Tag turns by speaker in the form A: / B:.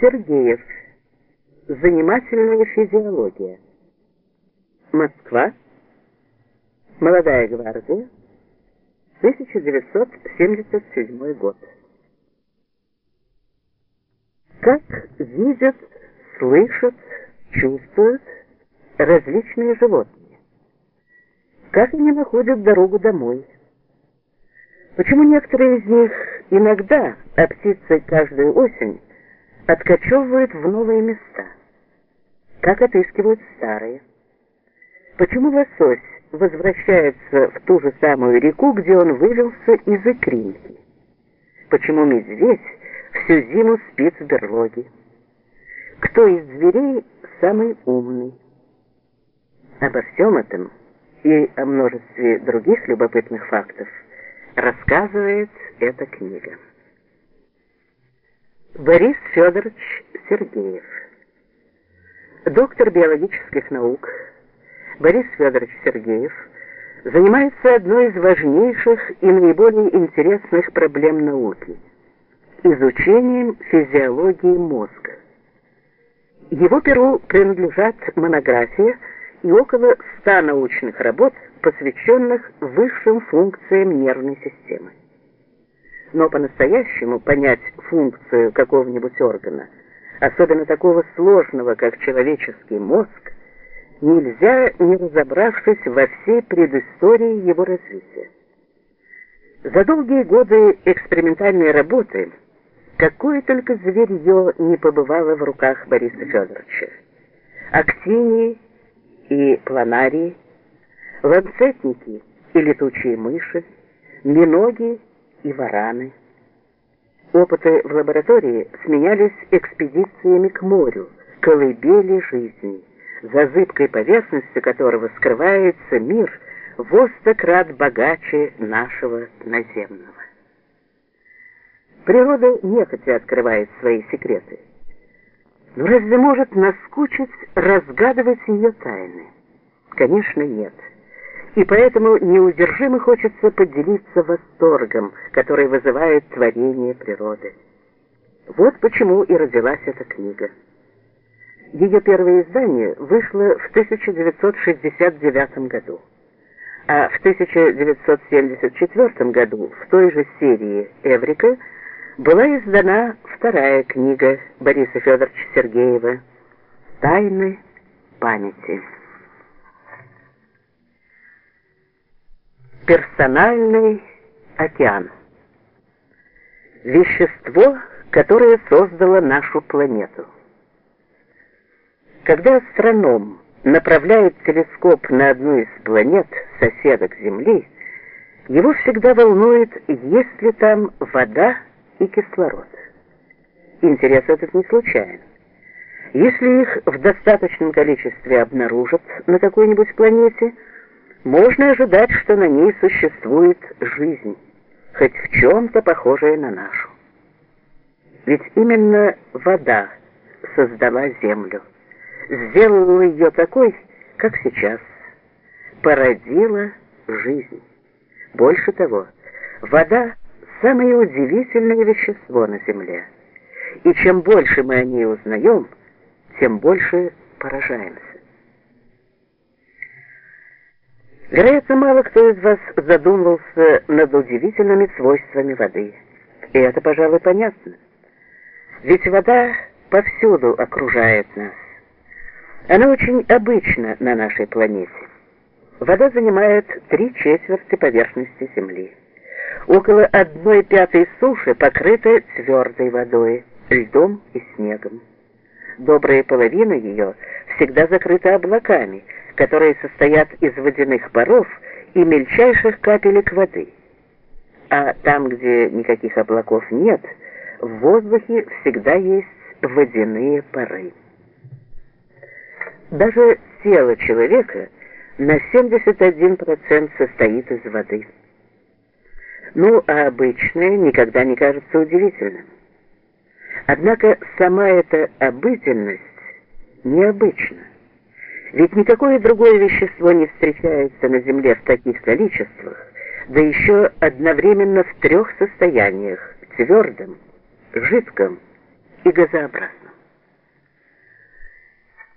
A: Сергеев. Занимательная физиология. Москва. Молодая гвардия. 1977 год. Как видят, слышат, чувствуют различные животные? Как они находят дорогу домой? Почему некоторые из них иногда, а птицы каждую осень, откачевывают в новые места? Как отыскивают старые? Почему лосось возвращается в ту же самую реку, где он вывелся из икринки? Почему медведь всю зиму спит в берлоге? Кто из зверей самый умный? Обо всем этом и о множестве других любопытных фактов рассказывает эта книга. Борис Федорович Сергеев Доктор биологических наук Борис Федорович Сергеев занимается одной из важнейших и наиболее интересных проблем науки – изучением физиологии мозга. Его перу принадлежат монография и около ста научных работ, посвященных высшим функциям нервной системы. Но по-настоящему понять функцию какого-нибудь органа, особенно такого сложного, как человеческий мозг, нельзя, не разобравшись во всей предыстории его развития. За долгие годы экспериментальной работы какое только зверье не побывало в руках Бориса Федоровича. Актинии и планарии, ланцетники и летучие мыши, миноги и вараны. Опыты в лаборатории сменялись экспедициями к морю, колыбели жизни, за зыбкой поверхностью которого скрывается мир в богаче нашего наземного. Природа нехотя открывает свои секреты. Но разве может наскучить разгадывать ее тайны? Конечно, нет и поэтому неудержимо хочется поделиться восторгом, который вызывает творение природы. Вот почему и родилась эта книга. Ее первое издание вышло в 1969 году, а в 1974 году в той же серии «Эврика» была издана вторая книга Бориса Федоровича Сергеева «Тайны памяти». Персональный океан. Вещество, которое создало нашу планету. Когда астроном направляет телескоп на одну из планет, соседок Земли, его всегда волнует, есть ли там вода и кислород. Интерес этот не случайен. Если их в достаточном количестве обнаружат на какой-нибудь планете – можно ожидать, что на ней существует жизнь, хоть в чем-то похожая на нашу. Ведь именно вода создала Землю, сделала ее такой, как сейчас, породила жизнь. Больше того, вода – самое удивительное вещество на Земле. И чем больше мы о ней узнаем, тем больше поражаемся. Вероятно, мало кто из вас задумывался над удивительными свойствами воды. И это, пожалуй, понятно. Ведь вода повсюду окружает нас. Она очень обычна на нашей планете. Вода занимает три четверти поверхности Земли. Около одной пятой суши покрыта твердой водой, льдом и снегом. Добрая половина ее всегда закрыта облаками – которые состоят из водяных паров и мельчайших капелек воды. А там, где никаких облаков нет, в воздухе всегда есть водяные пары. Даже тело человека на 71% состоит из воды. Ну, а обычное никогда не кажется удивительным. Однако сама эта обыденность необычна. Ведь никакое другое вещество не встречается на Земле в таких количествах, да еще одновременно в трех состояниях – твердом, жидком и газообразным.